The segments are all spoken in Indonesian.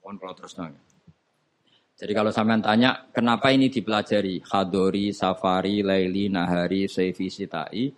Mohon kalau terus nanya. Jadi kalau sampean tanya, kenapa ini dipelajari? Khadori, Safari, Laili, Nahari, Seifi, Sitai.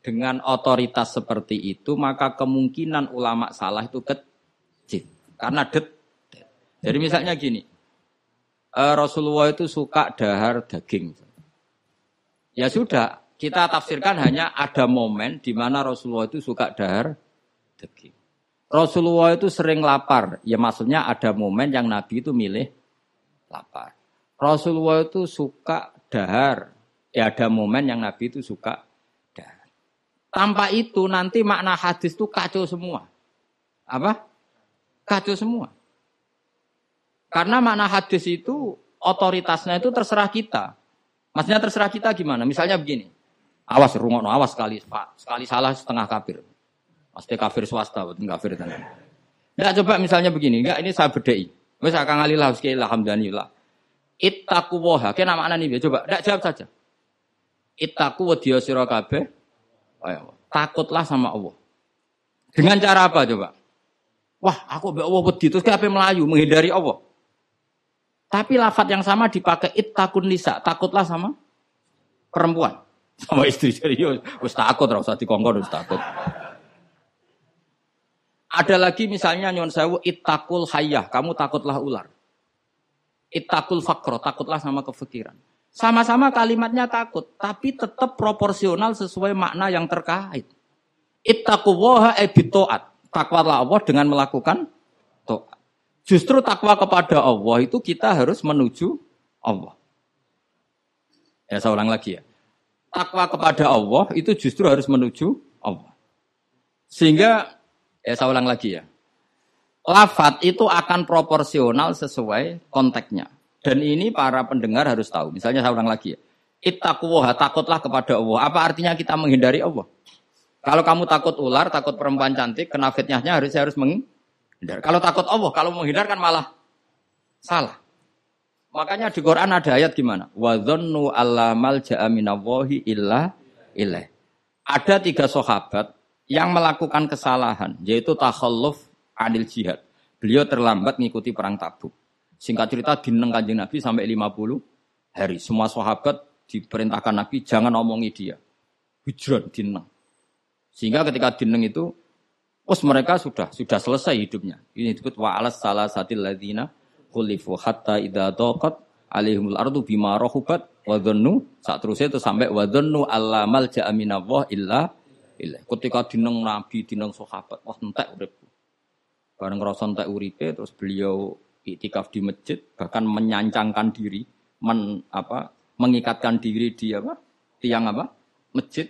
Dengan otoritas seperti itu, maka kemungkinan ulama salah itu kecil. Karena det. Jadi misalnya gini, eh, Rasulullah itu suka dahar daging. Ya sudah, kita tafsirkan hanya ada momen di mana Rasulullah itu suka dahar daging. Rasulullah itu sering lapar. Ya maksudnya ada momen yang Nabi itu milih lapar. Rasulullah itu suka dahar. Ya ada momen yang Nabi itu suka dahar. Tanpa itu nanti makna hadis itu kacau semua. Apa? Kacau semua. Karena makna hadis itu otoritasnya itu terserah kita. Maksudnya terserah kita gimana? Misalnya begini. Awas rungono, awas sekali. Sekali salah setengah kafir. Pasti kafir swasta, betul kafir tenan. Enggak coba misalnya begini, enggak ini saya bedai. Wes akan ngalilah sekali alhamdulillah. Ke nama anak nih coba, tidak jawab saja. Ittaku wadiyo sira kabeh. Takutlah sama Allah. Dengan cara apa coba? Wah, aku be Allah wedi terus kabeh melayu menghindari Allah. Tapi lafat yang sama dipakai ittaqun nisa, takutlah sama perempuan. Sama istri serius, wis takut ora usah dikongkon wis takut. Ada lagi misalnya nyon sewu itakul hayah, kamu takutlah ular. Itakul fakro, takutlah sama kefikiran. Sama-sama kalimatnya takut, tapi tetap proporsional sesuai makna yang terkait. Ittaqullaha ebitoat. Takwalah Allah dengan melakukan to'at. Justru takwa kepada Allah itu kita harus menuju Allah. Ya saya ulang lagi ya. Takwa kepada Allah itu justru harus menuju Allah. Sehingga Ya saya ulang lagi ya. Lafat itu akan proporsional sesuai konteksnya. Dan ini para pendengar harus tahu. Misalnya saya ulang lagi ya. Ittaquwa, takutlah kepada Allah. Apa artinya kita menghindari Allah? Kalau kamu takut ular, takut perempuan cantik, kena fitnahnya harus harus menghindar. Kalau takut Allah, kalau menghindar kan malah salah. Makanya di Quran ada ayat gimana? Wa ja'a minallahi illa ilaih. Ada tiga sahabat yang melakukan kesalahan yaitu takhalluf anil jihad. Beliau terlambat mengikuti perang Tabuk. Singkat cerita dineng kanjeng Nabi sampai 50 hari. Semua sahabat diperintahkan Nabi jangan omongi dia. Hujron dineng. Sehingga ketika dineng itu Us mereka sudah sudah selesai hidupnya. Ini disebut wa alas salah satil ladina khulifu hatta idza daqat alaihimul ardu bima rahubat wa dhannu saat terusnya itu sampai wa dhannu alla malja'a minallah illa ilah. Ketika dineng Nabi, dineng sahabat, wah entek urip. Bareng ngerasa entek uripe, terus beliau itikaf di masjid, bahkan menyancangkan diri, men, apa, mengikatkan diri di apa, tiang apa, masjid,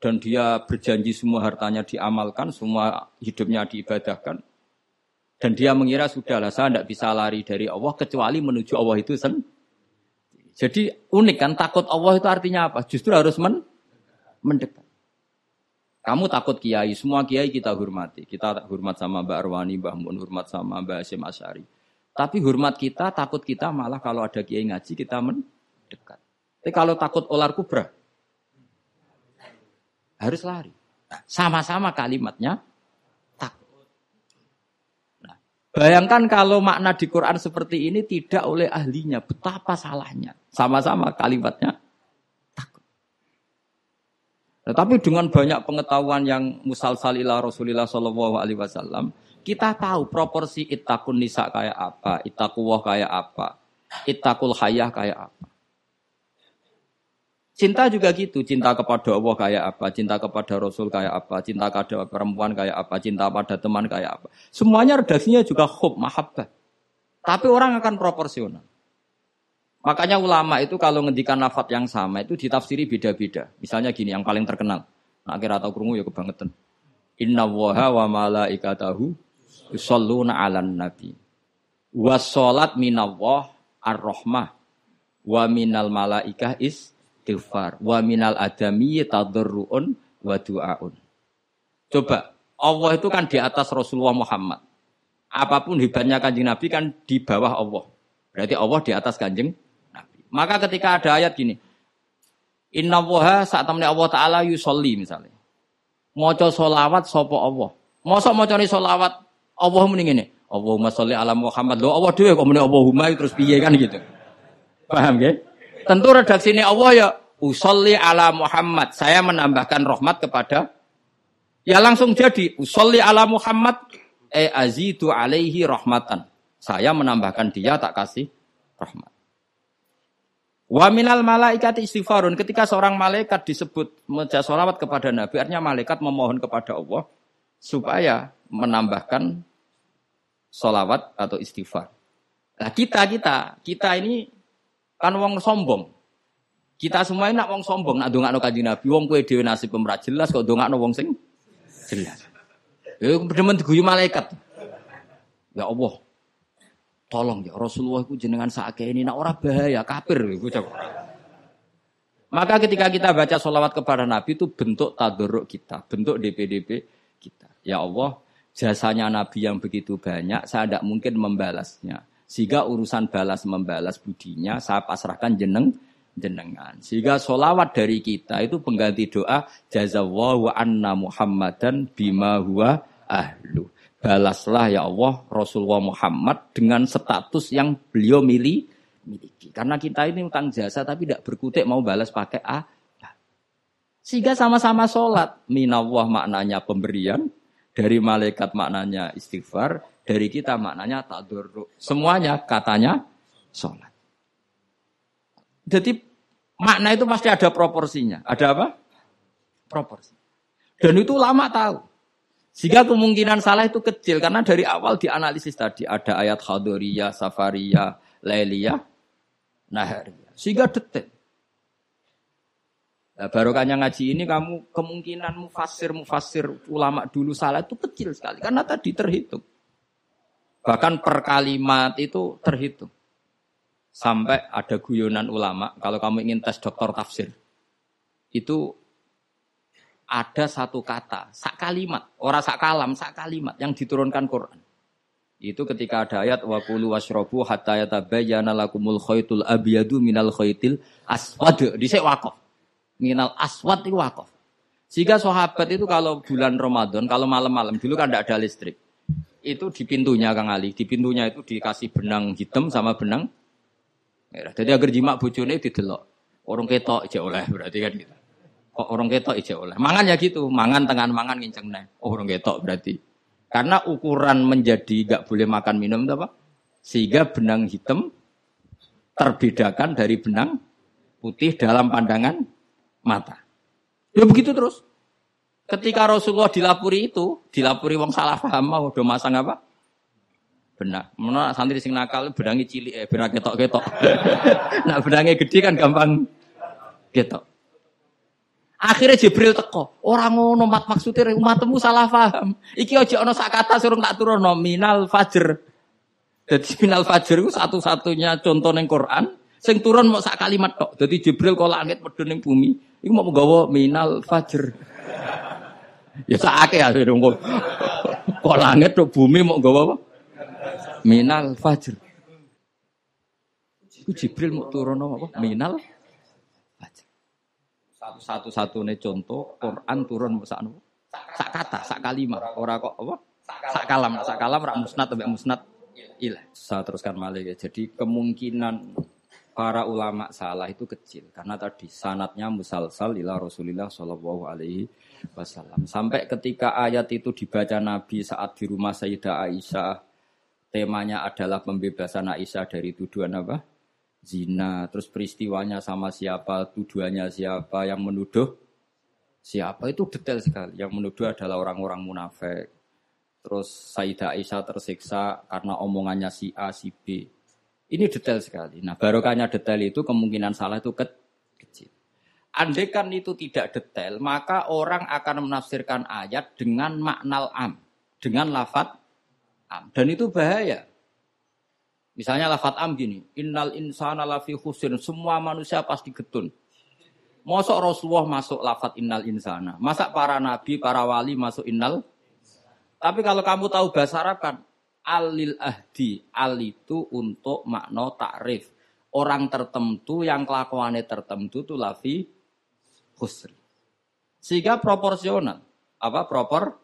dan dia berjanji semua hartanya diamalkan, semua hidupnya diibadahkan. Dan dia mengira sudahlah saya tidak bisa lari dari Allah kecuali menuju Allah itu sen. Jadi unik kan takut Allah itu artinya apa? Justru harus men mendekat. Kamu takut kiai, semua kiai kita hormati. Kita hormat sama Mbak Arwani, Mbak Mun, hormat sama Mbak Asyim Asyari. Tapi hormat kita, takut kita malah kalau ada kiai ngaji kita mendekat. Tapi kalau takut ular kubra, harus lari. Sama-sama kalimatnya takut. Nah, bayangkan kalau makna di Quran seperti ini tidak oleh ahlinya, betapa salahnya. Sama-sama kalimatnya tetapi dengan banyak pengetahuan yang musalsal ila Rasulillah Shallallahu Alaihi Wasallam, kita tahu proporsi itakun nisa kayak apa, itakuwah kayak apa, itakul hayah kayak apa. Cinta juga gitu, cinta kepada Allah kayak apa, cinta kepada Rasul kayak apa, cinta kepada perempuan kayak apa, cinta pada teman kayak apa. Semuanya redaksinya juga hub, mahabbah. Tapi orang akan proporsional. Makanya ulama itu kalau ngendikan nafat yang sama itu ditafsiri beda-beda. Misalnya gini yang paling terkenal. Nah, kira atau krungu ya kebangetan. Inna waha wa malaikatahu yusalluna 'alan nabi. Wa sholat minallah ar-rahmah wa minal malaikah istighfar wa minal adami tadarruun wa du'aun. Coba, Allah itu kan di atas Rasulullah Muhammad. Apa pun hebatnya kanjeng Nabi kan di bawah Allah. Berarti Allah di atas kanjeng maka ketika ada ayat gini, Inna woha saat temen Allah Ta'ala yusolli misalnya. Moco solawat sopo Allah. Mosok moco ni solawat Allah mending ini. Allahumma sholli ala Muhammad. Loh Allah dhewe kok muni Allahumma terus piye kan gitu. Paham nggih? Tentu redaksine Allah ya usolli ala Muhammad. Saya menambahkan rahmat kepada ya langsung jadi usolli ala Muhammad e azidu alaihi rahmatan. Saya menambahkan dia tak kasih rahmat. Wa minal malaikat istighfarun. Ketika seorang malaikat disebut menjadi sholawat kepada Nabi, artinya malaikat memohon kepada Allah supaya menambahkan solawat atau istighfar. Nah kita kita kita ini kan wong sombong. Kita semua ini nak wong sombong, nak dongakno kanjeng Nabi, wong kue dewi nasib pemra jelas kok dongakno wong sing jelas. Ya demen diguyu malaikat. Ya Allah. Tolong ya Rasulullah itu jenengan sakit ini nak ora bahaya kafir iku Maka ketika kita baca sholawat kepada Nabi itu bentuk tadoruk kita, bentuk DPDP kita. Ya Allah, jasanya Nabi yang begitu banyak, saya tidak mungkin membalasnya. Sehingga urusan balas membalas budinya, saya pasrahkan jeneng jenengan. Sehingga solawat dari kita itu pengganti doa jazawallahu anna Muhammadan bima huwa ahlu. Balaslah ya Allah Rasulullah Muhammad dengan status yang beliau milih miliki. Karena kita ini utang jasa tapi tidak berkutik mau balas pakai A. Sehingga sama-sama sholat. Minallah maknanya pemberian, dari malaikat maknanya istighfar, dari kita maknanya tak tadarruk. Semuanya katanya sholat. Jadi makna itu pasti ada proporsinya. Ada apa? Proporsi. Dan itu lama tahu. Sehingga kemungkinan salah itu kecil karena dari awal dianalisis tadi ada ayat khadoriyah, safariyah, lailiyah, nahariyah. Sehingga detail. Nah, barokahnya ngaji ini kamu kemungkinan mufasir mufasir ulama dulu salah itu kecil sekali karena tadi terhitung. Bahkan per kalimat itu terhitung. Sampai ada guyonan ulama, kalau kamu ingin tes doktor tafsir, itu ada satu kata, sak kalimat, orang sak kalam, sak kalimat yang diturunkan Quran. Itu ketika ada ayat wa kulu washrabu hatta yatabayyana lakumul khaytul abyadu minal khaytil aswad. Dhisik wakaf minal aswat itu wakaf. Sehingga sahabat itu kalau bulan Ramadan, kalau malam-malam dulu kan tidak ada listrik. Itu di pintunya Kang Ali, di pintunya itu dikasih benang hitam sama benang merah. Jadi agar jimak bojone didelok. Orang ketok aja oleh berarti kan gitu. Orang ketok aja oleh. Mangan ya gitu, mangan tengah mangan nginceng nih. Oh, orang ketok berarti. Karena ukuran menjadi gak boleh makan minum itu apa? Sehingga benang hitam terbedakan dari benang putih dalam pandangan mata. Ya begitu terus. Ketika Rasulullah dilapuri itu, dilapuri wong salah paham mau do masang apa? Benak. Mana santri sing nakal benangi cilik eh benak ketok-ketok. nah benangnya gede kan gampang ketok. Akhirnya Jibril teko. Orang ngono mat maksudnya umatmu salah paham. Iki aja ono sak kata suruh tak turun nominal fajr. Jadi minal fajr itu satu-satunya contoh neng Quran sing turun mau sak kalimat tok. Jadi Jibril kalau langit medun ning bumi, iku mau nggawa minal fajr. ya sakake ya dong. Kok langit tok bumi mau nggawa apa? Minal fajr. Iku Jibril mau turun apa? Minal. Satu-satunya contoh Quran turun sak sak kata, sak kalimat. Ora kok apa? Sak kalam, sak kalam rak musnad atau musnad ilah. Saya teruskan malik ya. Jadi kemungkinan para ulama salah itu kecil karena tadi sanatnya musalsal ila Rasulillah Shallallahu Alaihi Wasallam sampai ketika ayat itu dibaca Nabi saat di rumah Sayyidah Aisyah temanya adalah pembebasan Aisyah dari tuduhan apa zina terus peristiwanya sama siapa tuduhannya siapa yang menuduh siapa itu detail sekali yang menuduh adalah orang-orang munafik terus Sayyidah Aisyah tersiksa karena omongannya si A si B ini detail sekali. Nah, barokahnya detail itu kemungkinan salah itu kecil. Andai kan itu tidak detail, maka orang akan menafsirkan ayat dengan makna am, dengan lafat am. Dan itu bahaya. Misalnya lafat am gini, innal insana lafi khusir, semua manusia pasti getun. Mosok Rasulullah masuk lafat innal insana. Masa para nabi, para wali masuk innal? Tapi kalau kamu tahu bahasa Arab kan, alil ahdi. Al itu untuk makna takrif. Orang tertentu yang kelakuannya tertentu itu lafi khusri. Sehingga proporsional. Apa? Proper